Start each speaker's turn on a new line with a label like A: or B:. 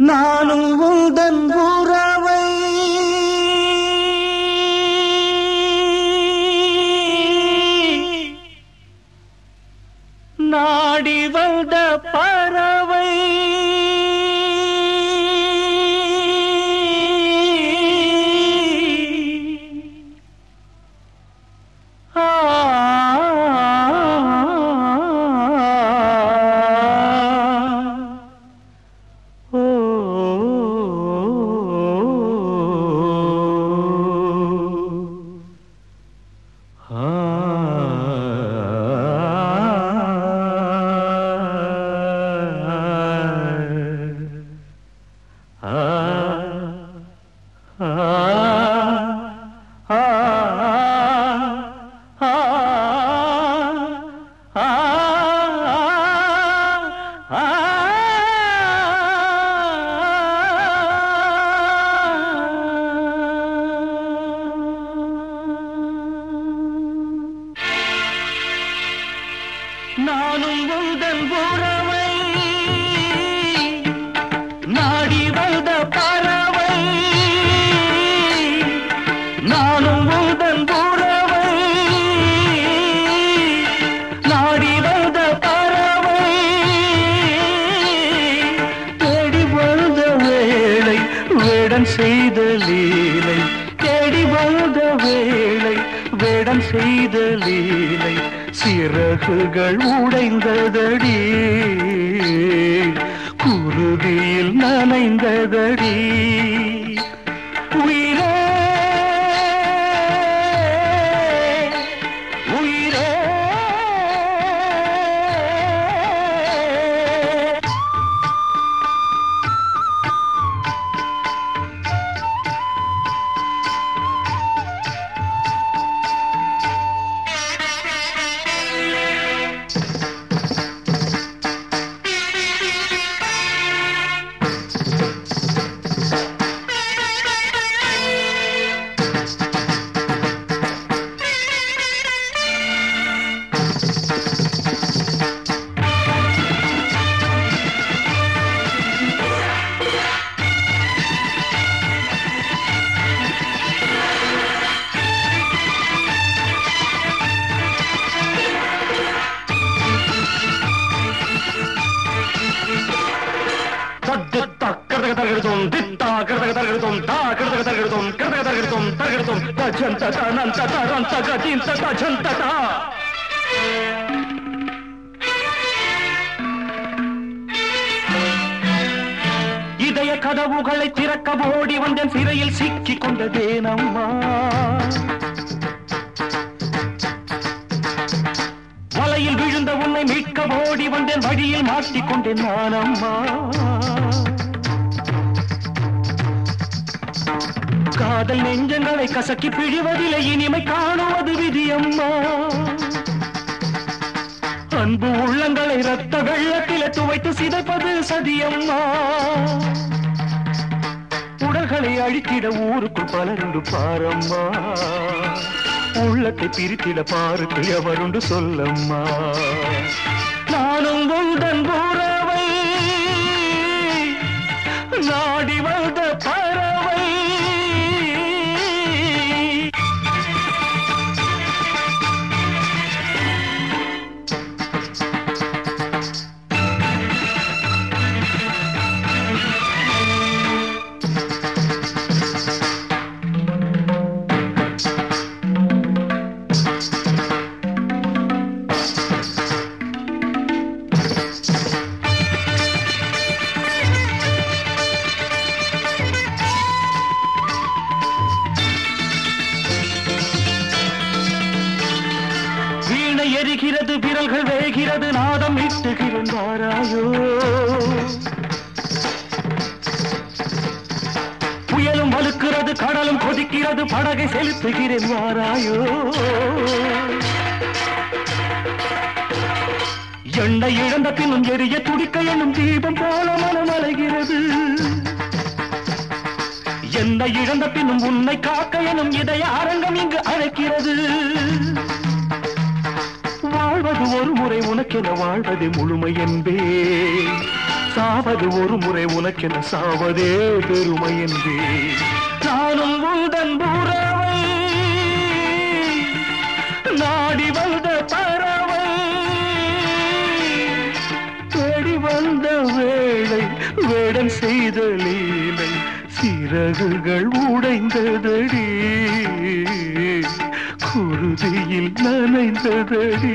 A: நானும் உந்தன் உறவை நானும் உந்தன் உறவை நாடி வந்த பறவை. நானும் உந்தன் உறவை நாடி வந்த பறவை. தேடி வந்த வேளை வேடன் செய்த லீலை தேடி வந்த வேலை வேடம் செய்த லீலை சிறகுகள் உடைந்ததடி. குருதியில் நனைந்ததடி. உயிரே
B: தர்கெடுத்தோம் தா கெடுத்தக தர்கெடுத்தோம் கெடுத்தக தர்கெடுத்தோம் தர்கெடுத்தோம் தச்சன் ததா நன் ததா ரன் தகா இதய கதவுகளை திறக்க ஓடி வந்தேன் சிறையில் சிக்கி கொண்டதே நம்மா விழுந்த உன்னை மீட்க ஓடி வந்தேன் வழியில் மாட்டிக்கொண்டேன் நான் அம்மா. காதல் நெஞ்சங்களை கசக்கி பிழிவதில்லை இனிமை காணுவது விதியம்மா. அன்பு உள்ளங்களை ரத்த வெள்ளத்தில துவைத்து சிதைப்பது சதியம்மா. உடல்களை அழித்திட ஊருக்குள் பலருண்டு பாரம்மா. உள்ளத்தை பிரித்திட பாருக்கு எவருண்டு சொல்லம்மா. நானும் உந்தன் பூரவை நாடி வந்த எரிகிறது விரல்கள் வேகிறது நாதம் இட்டுகின்றாராயோ புயலும் வலுக்கிறது கடலும் கொதிக்கிறது படகை செலுத்துகிறேன் வாராயோ எண்ணெய் இழந்த பின்னும் எரிய துடிக்க எண்ணும் தீபம் போல மனம் அலைகிறது என்னை இழந்த பின்னும் உன்னை காக்க எனும் இதய அரங்கம் இங்கு அழைக்கிறது. சாவது ஒரு முறை உனக்கென வாழ்வது முழுமை என்பே.
A: சாவது ஒரு முறை உனக்கென சாவதே பெருமை என்பே. நானும் உந்தன் உறவை நாடி வந்த பறவை. தேடி வந்த வேளை வேடன் செய்த லீலை சிறகுகள் உடைந்ததடி. நெஞ்சியில் நனைந்ததடி.